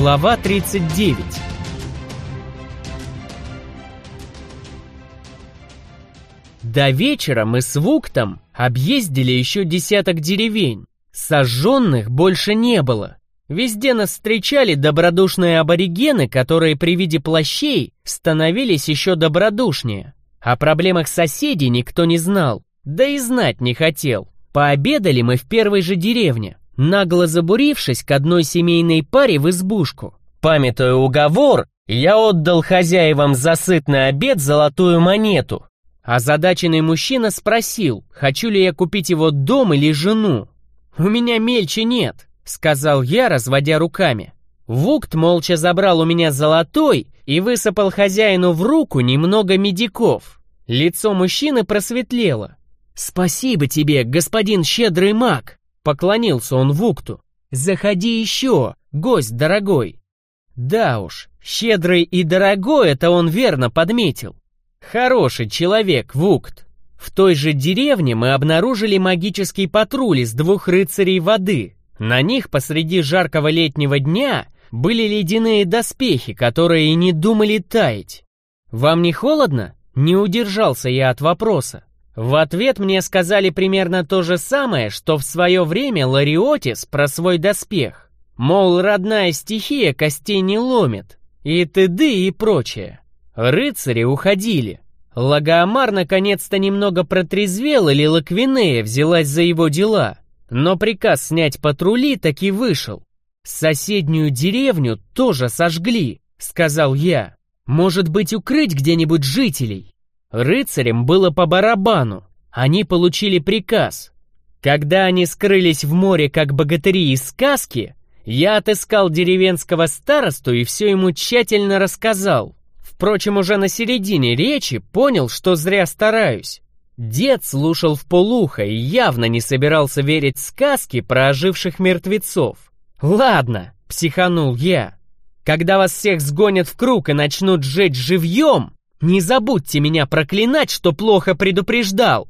Глава 39 До вечера мы с Вуктом объездили еще десяток деревень. Сожженных больше не было. Везде нас встречали добродушные аборигены, которые при виде плащей становились еще добродушнее. О проблемах соседей никто не знал, да и знать не хотел. Пообедали мы в первой же деревне, нагло забурившись к одной семейной паре в избушку. Памятуя уговор, я отдал хозяевам за сытный обед золотую монету. Озадаченный мужчина спросил, хочу ли я купить его дом или жену. «У меня мельче нет», — сказал я, разводя руками. Вукт молча забрал у меня золотой и высыпал хозяину в руку немного медиков. Лицо мужчины просветлело. «Спасибо тебе, господин щедрый маг!» — поклонился он Вукту. «Заходи еще, гость дорогой!» Да уж, щедрый и дорогой это он верно подметил. Хороший человек, Вукт. В той же деревне мы обнаружили магический патруль из двух рыцарей воды. На них посреди жаркого летнего дня были ледяные доспехи, которые и не думали таять. «Вам не холодно?» Не удержался я от вопроса. В ответ мне сказали примерно то же самое, что в свое время Лариотис про свой доспех. Мол, родная стихия костей не ломит, и т.д. и прочее. Рыцари уходили. Лагоамар наконец-то немного протрезвел, или Лаквинея взялась за его дела. Но приказ снять патрули таки вышел. «Соседнюю деревню тоже сожгли», — сказал я. «Может быть, укрыть где-нибудь жителей?» Рыцарям было по барабану. Они получили приказ. Когда они скрылись в море, как богатыри из сказки, я отыскал деревенского старосту и все ему тщательно рассказал. Впрочем, уже на середине речи понял, что зря стараюсь. Дед слушал в полухо и явно не собирался верить сказке про оживших мертвецов. «Ладно», — психанул я. «Когда вас всех сгонят в круг и начнут сжечь живьем, не забудьте меня проклинать, что плохо предупреждал».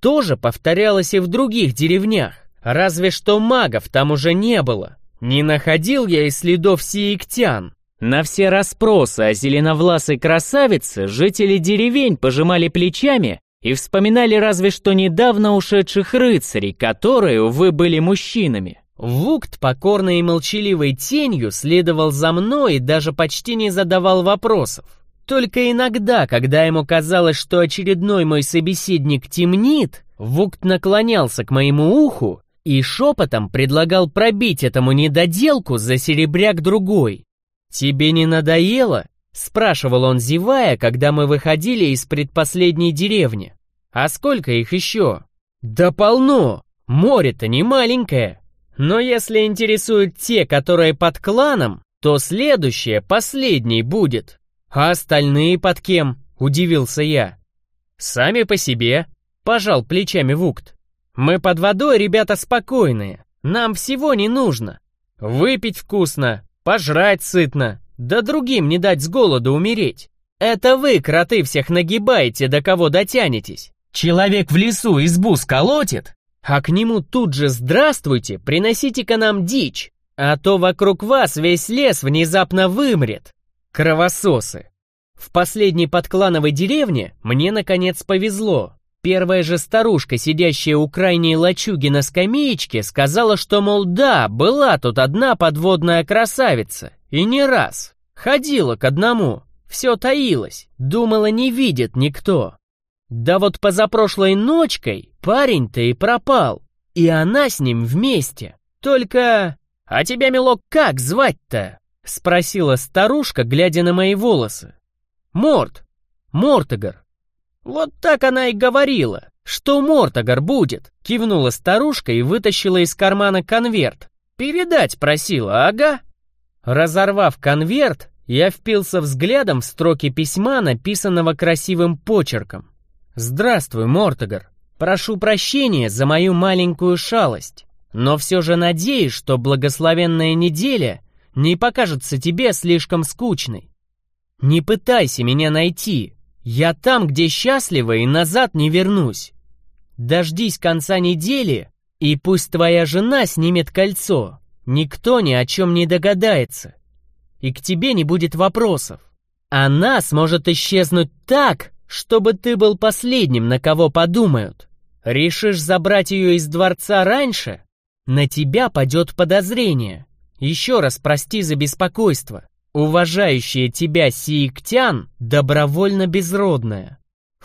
Тоже повторялось и в других деревнях, разве что магов там уже не было. Не находил я и следов сиектян. На все расспросы о зеленовласой красавице жители деревень пожимали плечами и вспоминали разве что недавно ушедших рыцарей, которые, увы, были мужчинами. Вукт, покорной и молчаливой тенью, следовал за мной и даже почти не задавал вопросов. Только иногда, когда ему казалось, что очередной мой собеседник темнит, Вукт наклонялся к моему уху и шепотом предлагал пробить этому недоделку за серебряк другой. «Тебе не надоело?» — спрашивал он, зевая, когда мы выходили из предпоследней деревни. «А сколько их еще?» «Да полно! Море-то не маленькое. Но если интересуют те, которые под кланом, то следующее, последний будет. А остальные под кем?» — удивился я. «Сами по себе», — пожал плечами Вукт. «Мы под водой, ребята, спокойные. Нам всего не нужно. Выпить вкусно, пожрать сытно, да другим не дать с голоду умереть. Это вы, кроты, всех нагибаете, до кого дотянетесь. Человек в лесу избу сколотит, а к нему тут же «Здравствуйте, приносите-ка нам дичь, а то вокруг вас весь лес внезапно вымрет». Кровососы. В последней подклановой деревне мне, наконец, повезло. Первая же старушка, сидящая у крайней лачуги на скамеечке, сказала, что, мол, да, была тут одна подводная красавица. И не раз. Ходила к одному. Все таилась. Думала, не видит никто. Да вот позапрошлой ночкой парень-то и пропал. И она с ним вместе. Только... «А тебя, милок, как звать-то?» Спросила старушка, глядя на мои волосы. «Морт. Мортогар. «Вот так она и говорила, что Мортогар будет», — кивнула старушка и вытащила из кармана конверт. «Передать просила, ага». Разорвав конверт, я впился взглядом в строки письма, написанного красивым почерком. «Здравствуй, Мортогар. Прошу прощения за мою маленькую шалость, но все же надеюсь, что благословенная неделя не покажется тебе слишком скучной. Не пытайся меня найти, я там, где счастлива, и назад не вернусь. Дождись конца недели, и пусть твоя жена снимет кольцо. Никто ни о чем не догадается. и к тебе не будет вопросов. Она сможет исчезнуть так, чтобы ты был последним, на кого подумают. Решишь забрать ее из дворца раньше? На тебя падет подозрение. Еще раз прости за беспокойство. Уважающая тебя сииктян добровольно безродная.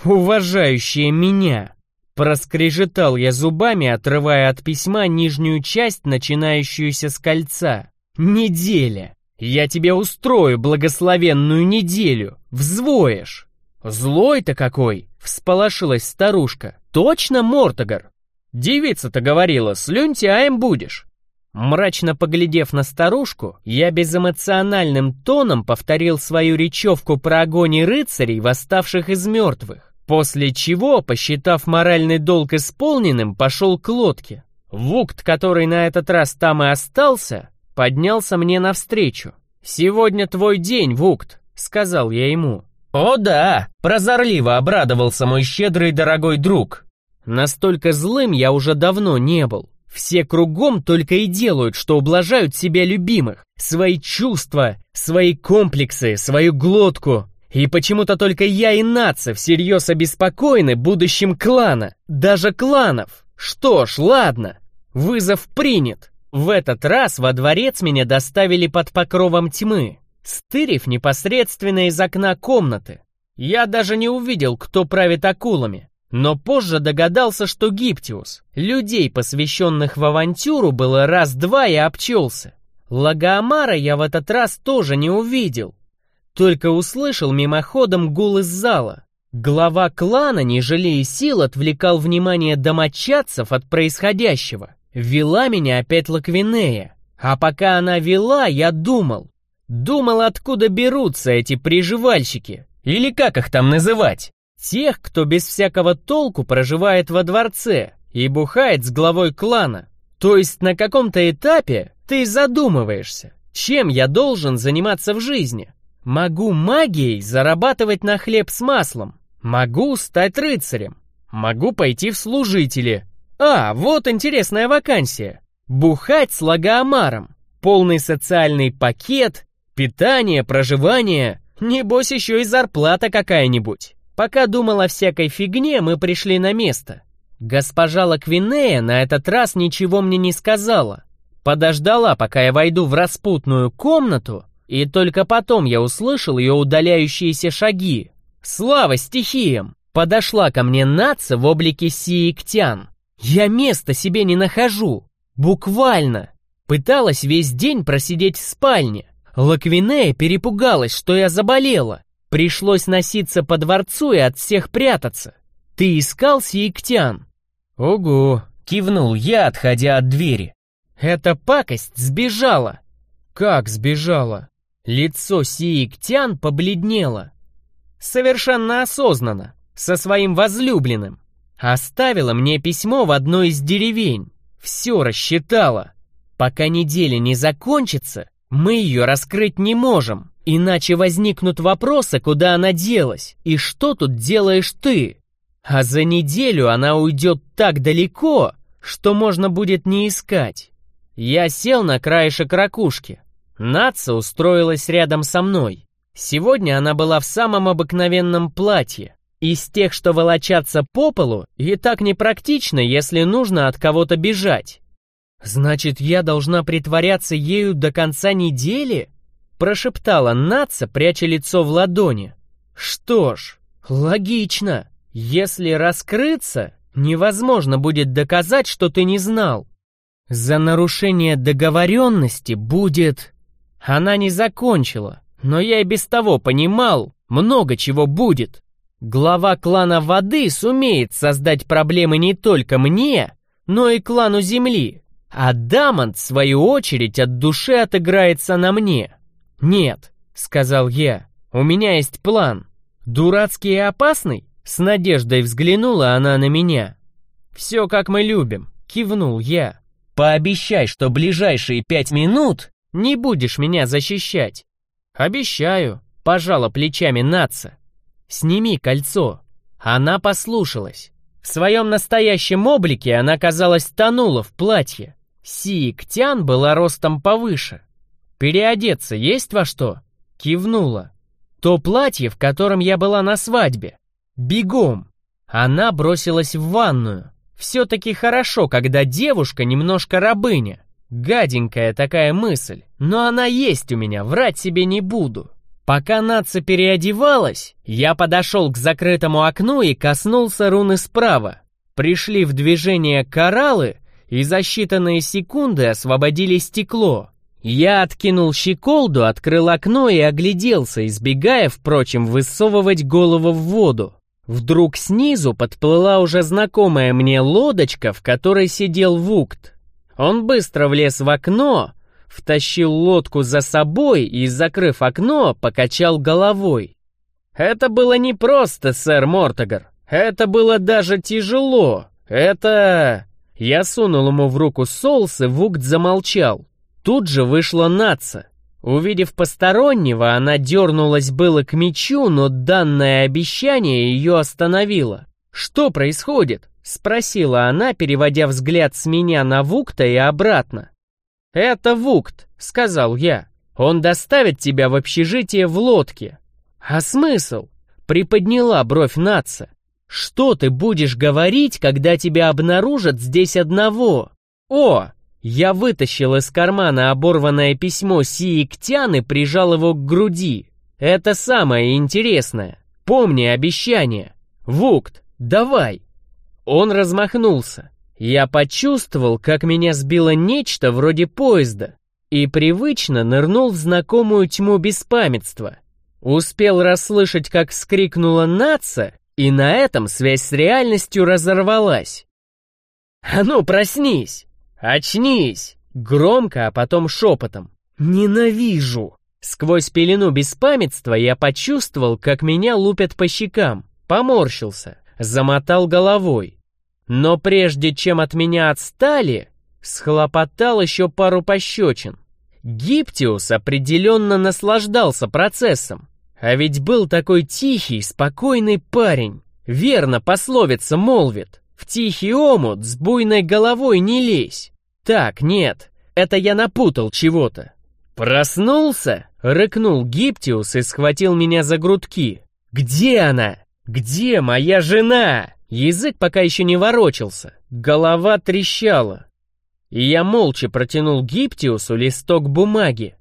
Уважающая меня. Проскрежетал я зубами, отрывая от письма нижнюю часть, начинающуюся с кольца. Неделя. Я тебе устрою благословенную неделю. Взвоешь. Злой-то какой, всполошилась старушка. Точно, Мортогар? Девица-то говорила, с люнтяем будешь. Мрачно поглядев на старушку, я безэмоциональным тоном повторил свою речевку про огонь рыцарей, восставших из мертвых. После чего, посчитав моральный долг исполненным, пошел к лодке. Вукт, который на этот раз там и остался, поднялся мне навстречу. «Сегодня твой день, Вукт», — сказал я ему. «О да!» — прозорливо обрадовался мой щедрый дорогой друг. Настолько злым я уже давно не был. Все кругом только и делают, что ублажают себя любимых, свои чувства, свои комплексы, свою глотку. И почему-то только я и Наца всерьез обеспокоены будущим клана, даже кланов. Что ж, ладно, вызов принят. В этот раз во дворец меня доставили под покровом тьмы, стырив непосредственно из окна комнаты. Я даже не увидел, кто правит акулами. Но позже догадался, что Гиптиус. Людей, посвященных в авантюру, было раз-два и обчелся. Лагоамара я в этот раз тоже не увидел. Только услышал мимоходом гул из зала. Глава клана, не жалея сил, отвлекал внимание домочадцев от происходящего. Вела меня опять Лаквинея. А пока она вела, я думал. Думал, откуда берутся эти приживальщики. Или как их там называть? Тех, кто без всякого толку проживает во дворце и бухает с главой клана. То есть на каком-то этапе ты задумываешься, чем я должен заниматься в жизни. Могу магией зарабатывать на хлеб с маслом. Могу стать рыцарем. Могу пойти в служители. А, вот интересная вакансия. Бухать с лагоамаром. Полный социальный пакет, питание, проживание. Небось еще и зарплата какая-нибудь. Пока думал о всякой фигне, мы пришли на место. Госпожа Лаквинея на этот раз ничего мне не сказала. Подождала, пока я войду в распутную комнату, и только потом я услышал ее удаляющиеся шаги. Слава стихиям! Подошла ко мне наца в облике сииктян. Я места себе не нахожу. Буквально. Пыталась весь день просидеть в спальне. Лаквинея перепугалась, что я заболела. Пришлось носиться по дворцу и от всех прятаться. Ты искал сиектян?» «Ого!» — кивнул я, отходя от двери. «Эта пакость сбежала!» «Как сбежала?» Лицо сиектян побледнело. Совершенно осознанно, со своим возлюбленным. Оставила мне письмо в одной из деревень. Все рассчитала. Пока неделя не закончится, мы ее раскрыть не можем. Иначе возникнут вопросы, куда она делась и что тут делаешь ты. А за неделю она уйдет так далеко, что можно будет не искать. Я сел на краешек ракушки. Наца устроилась рядом со мной. Сегодня она была в самом обыкновенном платье. Из тех, что волочатся по полу, и так непрактично, если нужно от кого-то бежать. Значит, я должна притворяться ею до конца недели? Прошептала Наца, пряча лицо в ладони. Что ж, логично. Если раскрыться, невозможно будет доказать, что ты не знал. За нарушение договоренности будет... Она не закончила, но я и без того понимал, много чего будет. Глава клана воды сумеет создать проблемы не только мне, но и клану земли. А Дамонт, в свою очередь, от души отыграется на мне. «Нет», — сказал я, — «у меня есть план. Дурацкий и опасный?» С надеждой взглянула она на меня. «Все как мы любим», — кивнул я. «Пообещай, что ближайшие пять минут не будешь меня защищать». «Обещаю», — пожала плечами Наца. «Сними кольцо». Она послушалась. В своем настоящем облике она, казалось, тонула в платье. Сииктян была ростом повыше. Переодеться есть во что?» Кивнула. «То платье, в котором я была на свадьбе. Бегом!» Она бросилась в ванную. Все-таки хорошо, когда девушка немножко рабыня. Гаденькая такая мысль, но она есть у меня, врать себе не буду. Пока Наца переодевалась, я подошел к закрытому окну и коснулся руны справа. Пришли в движение кораллы, и за считанные секунды освободили стекло. Я откинул щеколду, открыл окно и огляделся, избегая, впрочем, высовывать голову в воду. Вдруг снизу подплыла уже знакомая мне лодочка, в которой сидел Вукт. Он быстро влез в окно, втащил лодку за собой и, закрыв окно, покачал головой. Это было не просто, сэр Мортогар. Это было даже тяжело. Это... Я сунул ему в руку соус, и Вукт замолчал. Тут же вышла Наца. Увидев постороннего, она дернулась было к мечу, но данное обещание ее остановило. «Что происходит?» — спросила она, переводя взгляд с меня на Вукта и обратно. «Это Вукт», — сказал я. «Он доставит тебя в общежитие в лодке». «А смысл?» — приподняла бровь Наца. «Что ты будешь говорить, когда тебя обнаружат здесь одного?» «О, я вытащил из кармана оборванное письмо Сииктян и прижал его к груди. Это самое интересное. Помни обещание. Вукт, давай. Он размахнулся. Я почувствовал, как меня сбило нечто вроде поезда и привычно нырнул в знакомую тьму беспамятства. Успел расслышать, как вскрикнула наца, и на этом связь с реальностью разорвалась. «А ну, проснись!» «Очнись!» Громко, а потом шепотом. «Ненавижу!» Сквозь пелену беспамятства я почувствовал, как меня лупят по щекам. Поморщился, замотал головой. Но прежде чем от меня отстали, схлопотал еще пару пощечин. Гиптиус определенно наслаждался процессом. А ведь был такой тихий, спокойный парень. Верно пословица молвит. В тихий омут с буйной головой не лезь. Так, нет, это я напутал чего-то. Проснулся? Рыкнул Гиптиус и схватил меня за грудки. Где она? Где моя жена? Язык пока еще не ворочался, голова трещала. И я молча протянул Гиптиусу листок бумаги.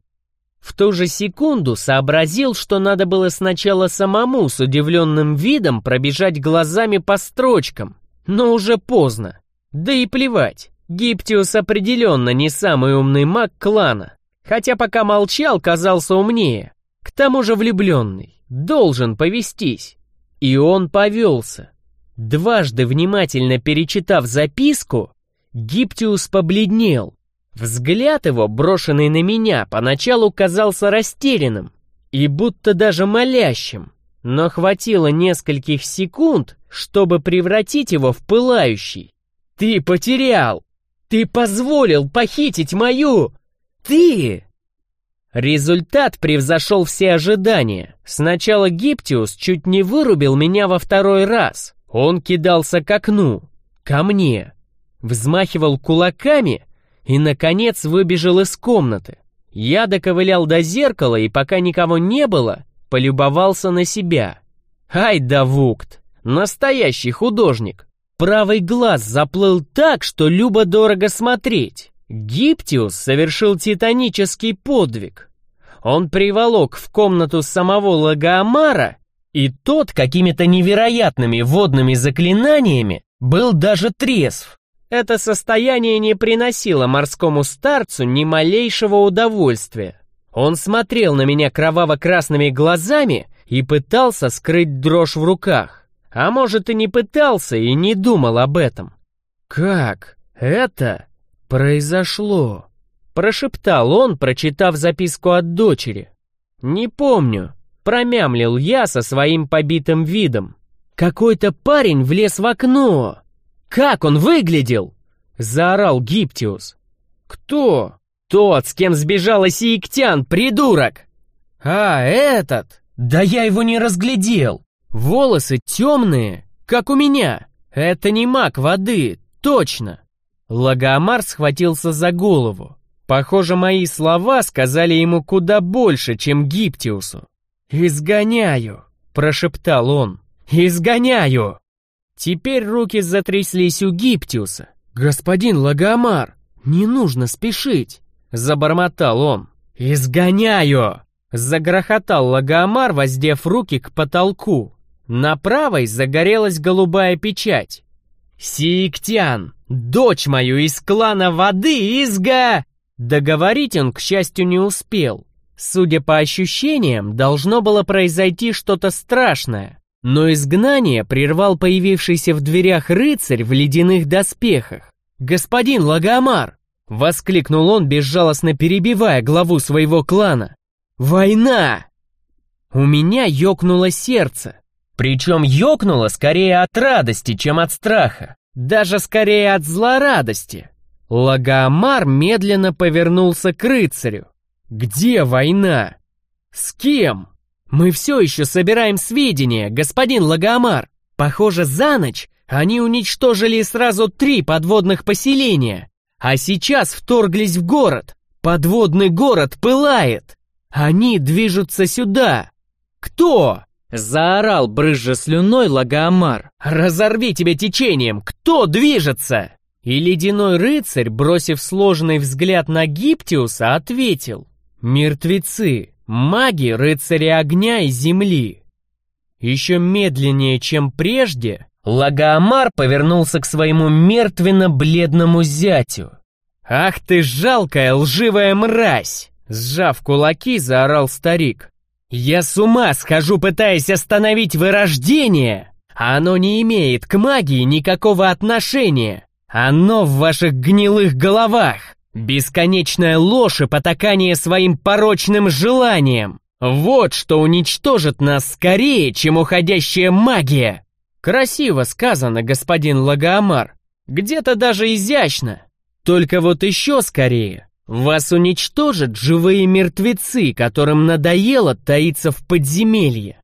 В ту же секунду сообразил, что надо было сначала самому с удивленным видом пробежать глазами по строчкам, но уже поздно. Да и плевать. Гиптиус определенно не самый умный маг клана, хотя пока молчал, казался умнее. К тому же влюбленный, должен повестись. И он повелся. Дважды внимательно перечитав записку, Гиптиус побледнел. Взгляд его, брошенный на меня, поначалу казался растерянным и будто даже молящим, но хватило нескольких секунд, чтобы превратить его в пылающий. «Ты потерял! Ты позволил похитить мою... Ты...» Результат превзошел все ожидания. Сначала Гиптиус чуть не вырубил меня во второй раз. Он кидался к окну, ко мне, взмахивал кулаками и, наконец, выбежал из комнаты. Я доковылял до зеркала и, пока никого не было, полюбовался на себя. Ай да вукт! Настоящий художник! Правый глаз заплыл так, что любо-дорого смотреть. Гиптиус совершил титанический подвиг. Он приволок в комнату самого Лагоамара, и тот какими-то невероятными водными заклинаниями был даже трезв. Это состояние не приносило морскому старцу ни малейшего удовольствия. Он смотрел на меня кроваво-красными глазами и пытался скрыть дрожь в руках. А может, и не пытался, и не думал об этом. «Как это произошло?» Прошептал он, прочитав записку от дочери. «Не помню», — промямлил я со своим побитым видом. «Какой-то парень влез в окно!» «Как он выглядел?» — заорал Гиптиус. «Кто?» «Тот, с кем сбежал Сииктян, придурок!» «А, этот? Да я его не разглядел!» Волосы темные, как у меня. Это не маг воды, точно. Лагомар схватился за голову. Похоже, мои слова сказали ему куда больше, чем Гиптиусу. «Изгоняю!» — прошептал он. «Изгоняю!» Теперь руки затряслись у Гиптиуса. «Господин Лагомар, не нужно спешить!» — забормотал он. «Изгоняю!» — загрохотал Лагомар, воздев руки к потолку. На правой загорелась голубая печать. «Сииктян, дочь мою из клана воды, изга...» Договорить он, к счастью, не успел. Судя по ощущениям, должно было произойти что-то страшное. Но изгнание прервал появившийся в дверях рыцарь в ледяных доспехах. «Господин Лагомар!» — воскликнул он, безжалостно перебивая главу своего клана. «Война!» У меня ёкнуло сердце. Причем ёкнуло скорее от радости, чем от страха. Даже скорее от злорадости. Лагомар медленно повернулся к рыцарю. «Где война? С кем?» «Мы все еще собираем сведения, господин Лагомар. Похоже, за ночь они уничтожили сразу три подводных поселения, а сейчас вторглись в город. Подводный город пылает. Они движутся сюда. Кто?» Заорал, брызжа слюной, Лагомар. «Разорви тебя течением! Кто движется?» И ледяной рыцарь, бросив сложный взгляд на Гиптиуса, ответил. «Мертвецы!» Маги, рыцари огня и земли. Еще медленнее, чем прежде, Лагоамар повернулся к своему мертвенно-бледному зятю. «Ах ты жалкая лживая мразь!» Сжав кулаки, заорал старик. «Я с ума схожу, пытаясь остановить вырождение, оно не имеет к магии никакого отношения. Оно в ваших гнилых головах. Бесконечная ложь и потакание своим порочным желаниям. Вот что уничтожит нас скорее, чем уходящая магия. Красиво сказано, господин Лагоамар. Где-то даже изящно. Только вот еще скорее. Вас уничтожат живые мертвецы, которым надоело таиться в подземелье.